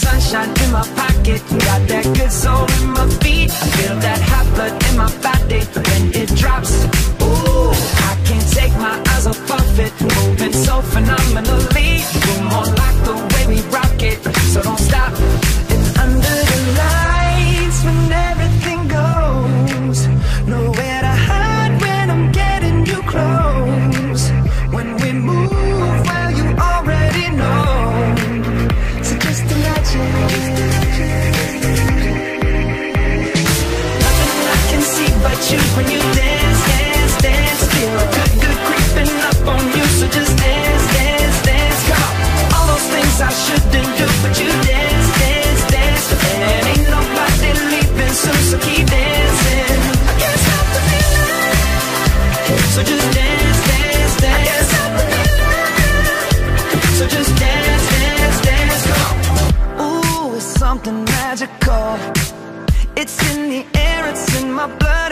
sunshine in my pocket, got that good soul in my feet. I feel that hot blood in my body when it drops.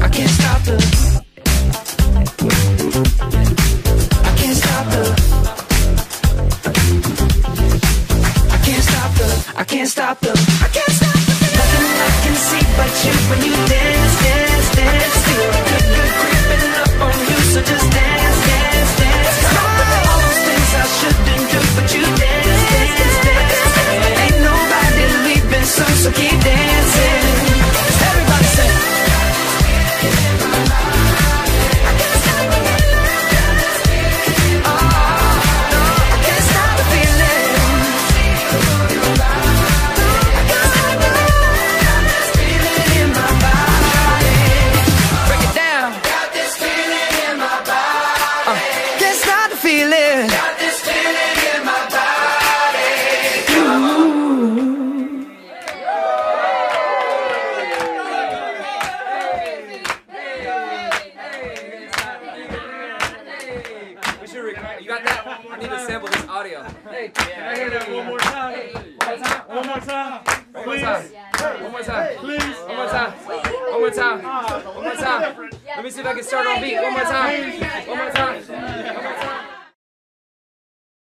I can't stop the. I can't stop the. I can't stop the. I can't stop the. I can't stop the. I can't stop the feeling. Nothing I can see but you when you dance, dance, dance. Feel a good, good creeping up feeling. Got this feeling in my body. We should record. You got that? I need to sample this audio. Hey, Can I hear that one more time? One more time. one more time. One more time. Please. One more time. One more time. One more time. Let me see if I can start on beat. One more time. One more time. One more time.